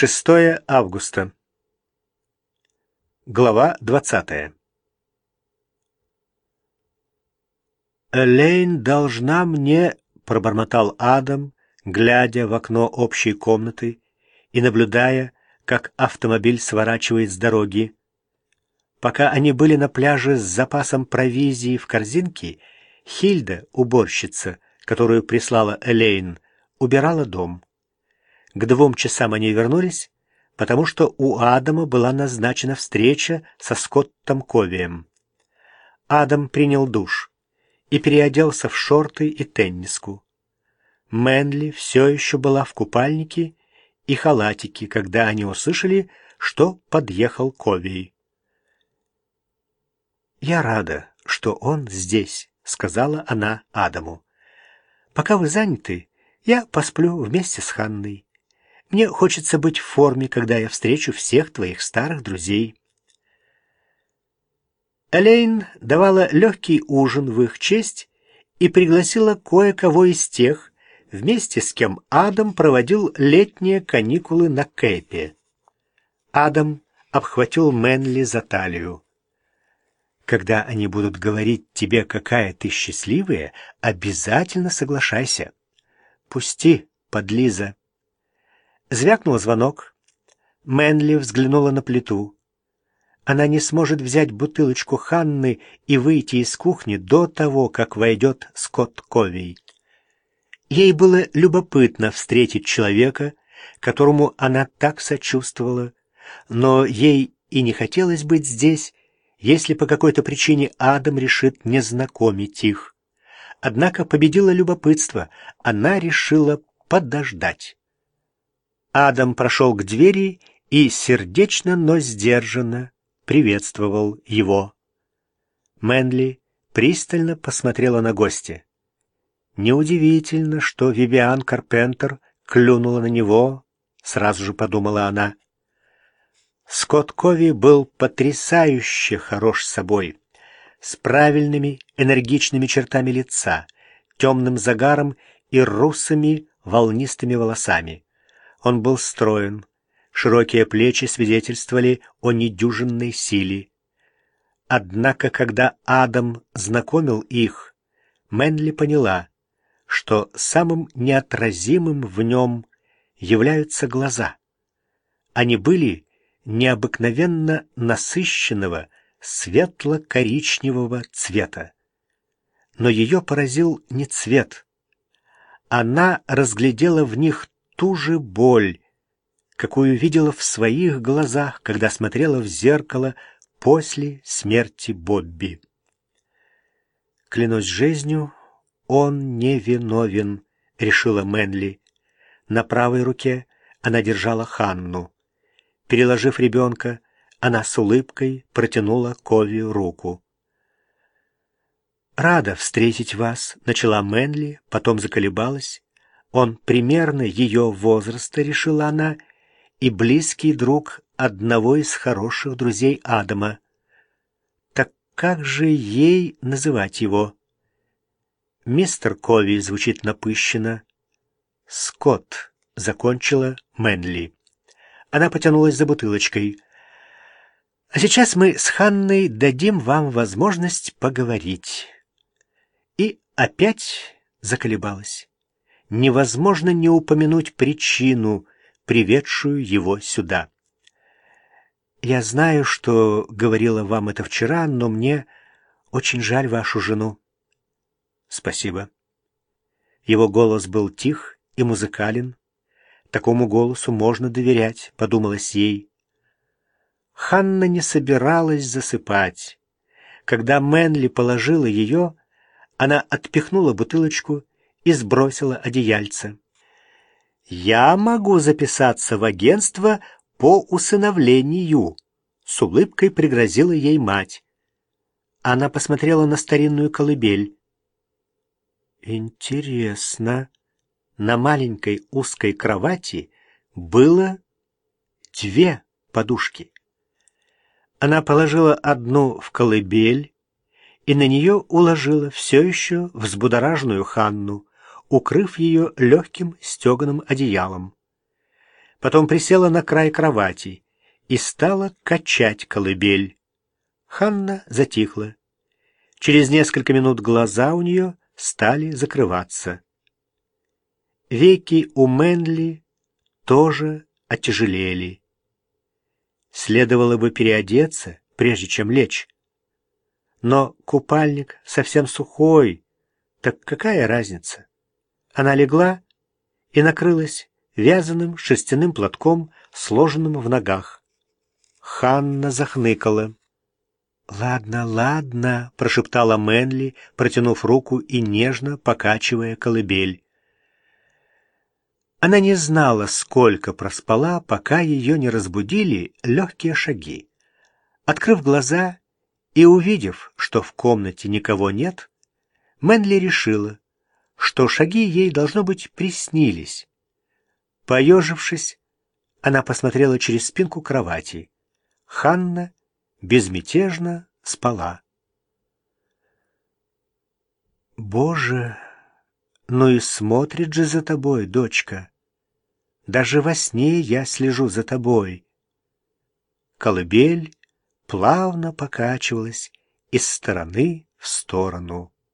6 августа. Глава 20. «Элейн должна мне...» — пробормотал Адам, глядя в окно общей комнаты и наблюдая, как автомобиль сворачивает с дороги. Пока они были на пляже с запасом провизии в корзинке, Хильда, уборщица, которую прислала Элейн, убирала дом. К двум часам они вернулись, потому что у Адама была назначена встреча со Скоттом Ковием. Адам принял душ и переоделся в шорты и тенниску. Мэнли все еще была в купальнике и халатике, когда они услышали, что подъехал Ковий. «Я рада, что он здесь», — сказала она Адаму. «Пока вы заняты, я посплю вместе с Ханной. Мне хочется быть в форме, когда я встречу всех твоих старых друзей». Элейн давала легкий ужин в их честь и пригласила кое-кого из тех, вместе с кем Адам проводил летние каникулы на Кэпе. Адам обхватил Мэнли за талию. Когда они будут говорить тебе, какая ты счастливая, обязательно соглашайся. Пусти, подлиза. Звякнул звонок. Мэнли взглянула на плиту. Она не сможет взять бутылочку Ханны и выйти из кухни до того, как войдет Скотт Ковей. Ей было любопытно встретить человека, которому она так сочувствовала, но ей и не хотелось быть здесь, если по какой-то причине Адам решит не знакомить их. Однако победило любопытство, она решила подождать. Адам прошел к двери и сердечно, но сдержанно приветствовал его. Мэнли пристально посмотрела на гостя. Неудивительно, что Вивиан Карпентер клюнула на него, сразу же подумала она. Скотт Кови был потрясающе хорош собой, с правильными энергичными чертами лица, темным загаром и русыми волнистыми волосами. Он был строен, Широкие плечи свидетельствовали о недюжинной силе. Однако, когда Адам знакомил их, Мэнли поняла, что самым неотразимым в нем являются глаза. Они были необыкновенно насыщенного светло-коричневого цвета. Но ее поразил не цвет. Она разглядела в них ту же боль, какую видела в своих глазах, когда смотрела в зеркало после смерти Бобби. «Клянусь жизнью, он не виновен», — решила Мэнли. На правой руке она держала Ханну. Переложив ребенка, она с улыбкой протянула Кови руку. «Рада встретить вас», — начала Мэнли, потом заколебалась. «Он примерно ее возраста», — решила она, и близкий друг одного из хороших друзей Адама. Так как же ей называть его? Мистер Кови звучит напыщенно. Скотт закончила Мэнли. Она потянулась за бутылочкой. А сейчас мы с Ханной дадим вам возможность поговорить. И опять заколебалась. Невозможно не упомянуть причину — приведшую его сюда. «Я знаю, что говорила вам это вчера, но мне очень жаль вашу жену». «Спасибо». Его голос был тих и музыкален. Такому голосу можно доверять, подумалось ей. Ханна не собиралась засыпать. Когда Мэнли положила ее, она отпихнула бутылочку и сбросила одеяльце. «Я могу записаться в агентство по усыновлению», — с улыбкой пригрозила ей мать. Она посмотрела на старинную колыбель. «Интересно». На маленькой узкой кровати было две подушки. Она положила одну в колыбель и на нее уложила все еще взбудораженную Ханну укрыв ее легким стеганым одеялом. потом присела на край кровати и стала качать колыбель. Ханна затихла. Через несколько минут глаза у нее стали закрываться. Веки у Мэнли тоже отяжелели. Следовало бы переодеться, прежде чем лечь. Но купальник совсем сухой, так какая разница? Она легла и накрылась вязаным шерстяным платком, сложенным в ногах. Ханна захныкала. «Ладно, ладно», — прошептала Мэнли, протянув руку и нежно покачивая колыбель. Она не знала, сколько проспала, пока ее не разбудили легкие шаги. Открыв глаза и увидев, что в комнате никого нет, Мэнли решила, что шаги ей, должно быть, приснились. Поежившись, она посмотрела через спинку кровати. Ханна безмятежно спала. «Боже, ну и смотрит же за тобой, дочка! Даже во сне я слежу за тобой!» Колыбель плавно покачивалась из стороны в сторону.